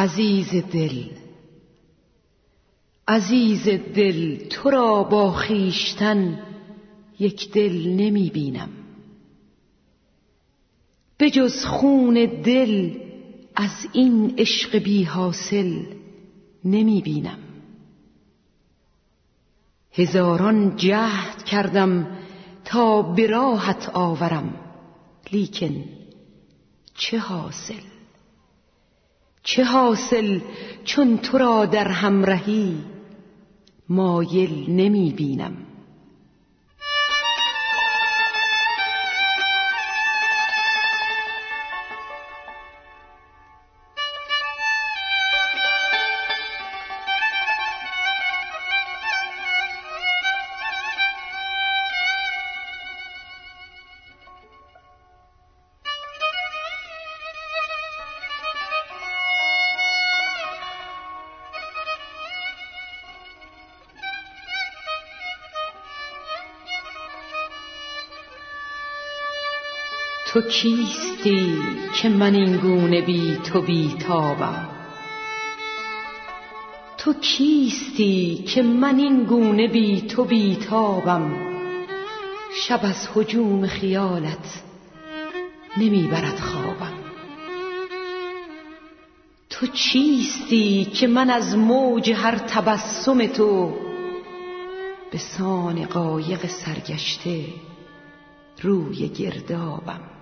عزیز دل عزیز دل تو را با خیشتن یک دل نمی بینم. بجز خون دل از این عشق بی حاصل نمی بینم. هزاران جهد کردم تا به راحت آورم لیکن چه حاصل؟ حاصل چون تو را در همرهی مایل نمی بینم. تو کیستی که من این گونه بی تو بیتابم؟ تو کیستی که من این گونه بی تو بیتابم؟ شب از هجوم خیالت نمی برد خوابم. تو چیستی که من از موج هر تبسم تو به سان قایق سرگشته روی گردابم؟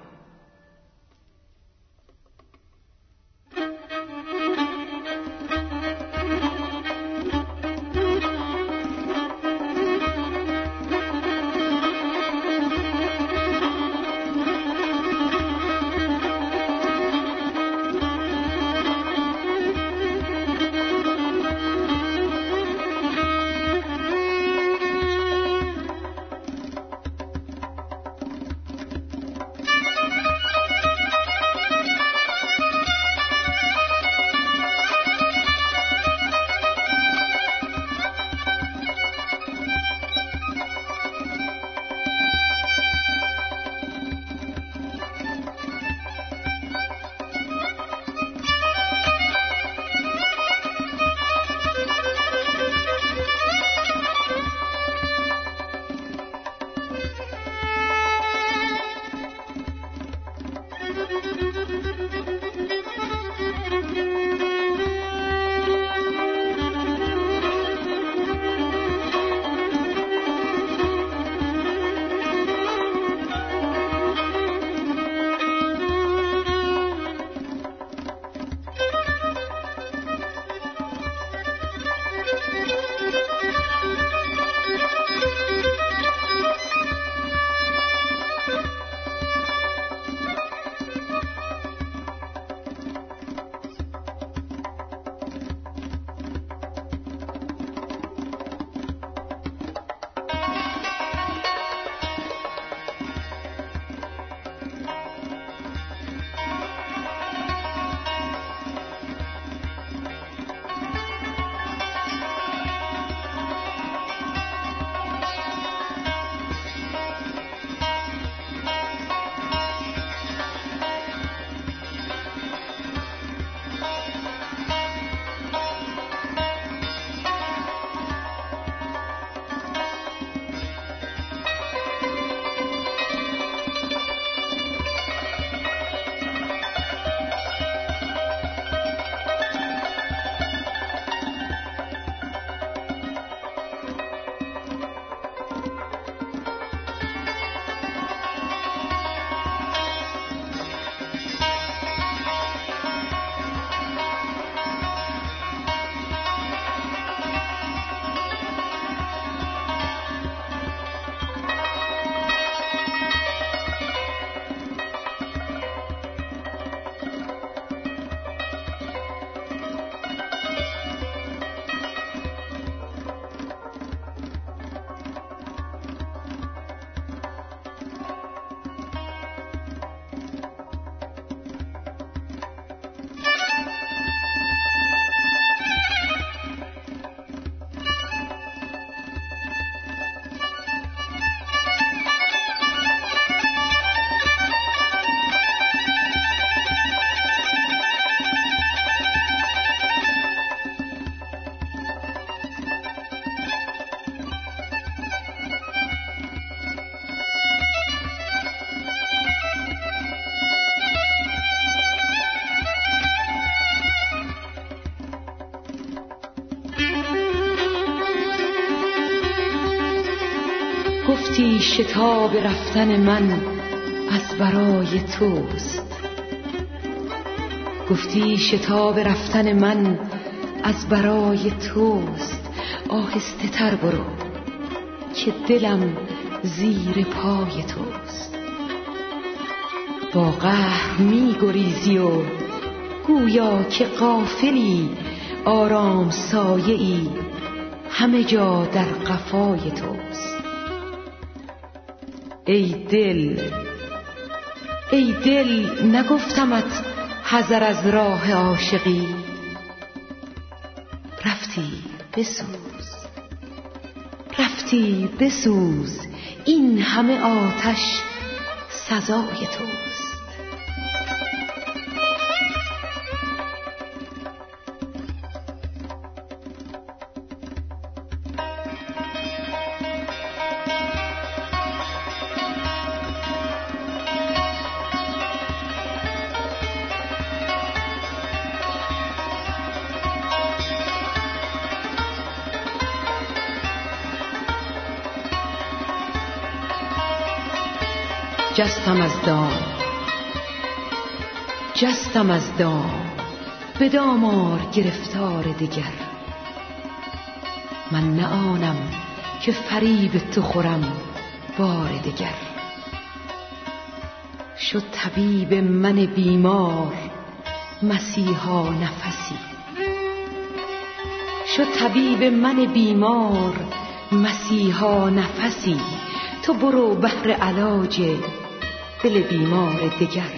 گفتی شتاب رفتن من از برای توست. گفتی شتاب رفتن من از برای توست. آهسته تر برو که دلم زیر پای توست. با قهر می گریزی و گویا که قافلی آرام سایه ای همه جا در قفای توست. ای دل ای دل نگفتمت حذر از راه عاشقی. رفتی بسوز رفتی بسوز این همه آتش سزای توست. جستم از دام. جستم از دام. به دامار گرفتار دگر. من نه آنم که فریب تو خورم بار دگر. شد طبیب من بیمار مسیحا نفسی. شد طبیب من بیمار مسیحا نفسی. تو برو بهر علاج دل بیمار دگر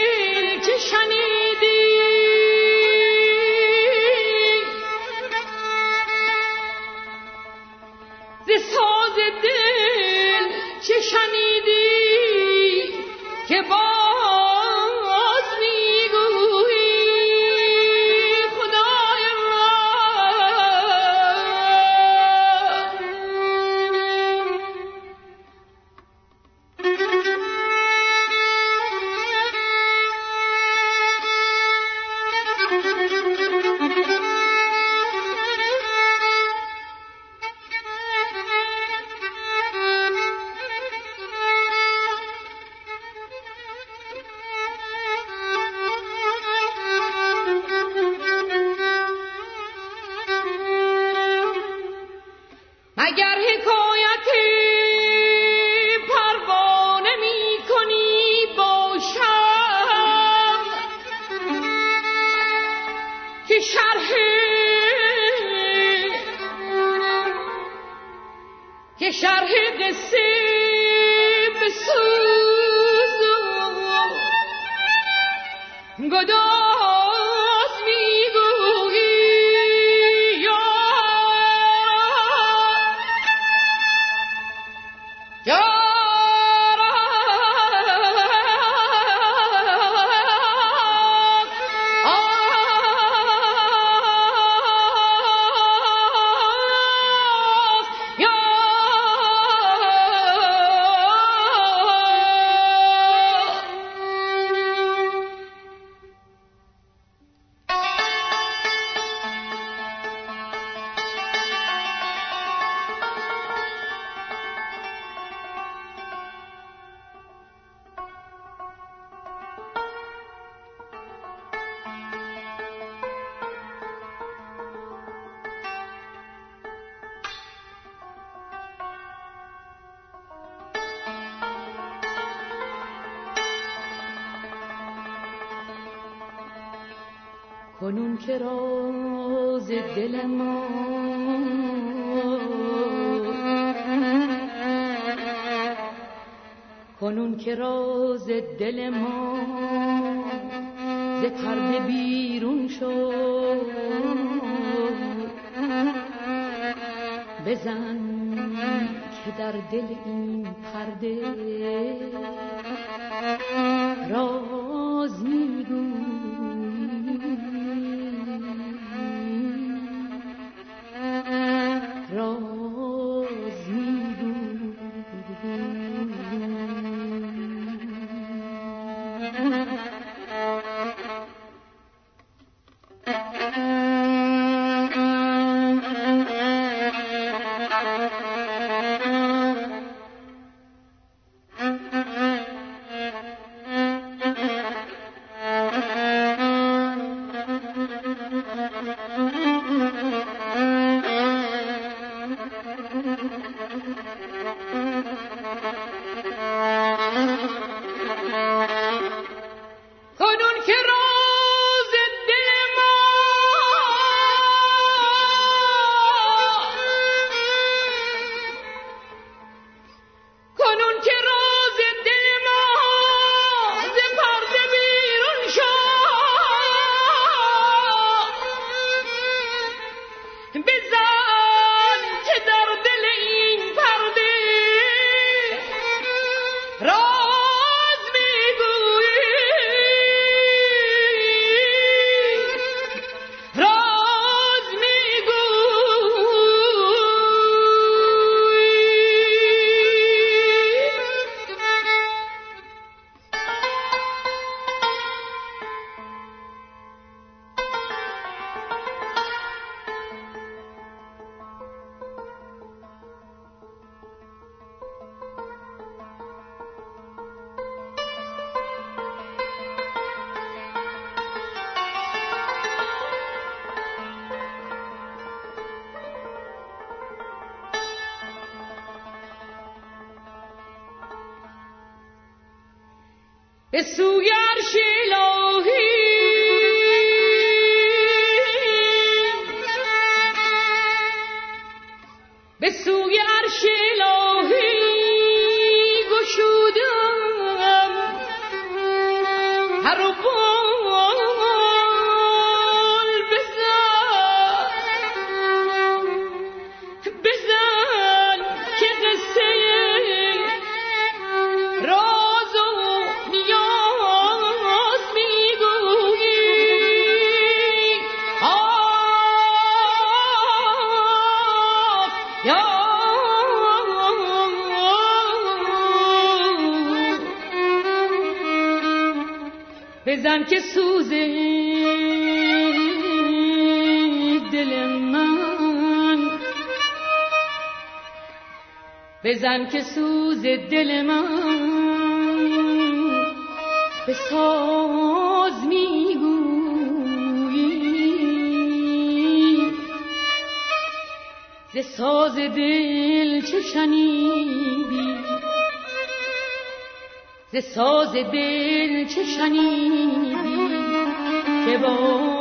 کنون که راز دل ما. کنون که راز دل ما. ز پرده بیرون شد بزن که در دل این پرده راز میگوی به سوی عرش الهی. به سوی عرش الهی. بزن که سوز دل من بزن که سوز دل من به ساز می‌گویی ز ساز دل چه شنیدی ز ساز دل چه شنیدی که با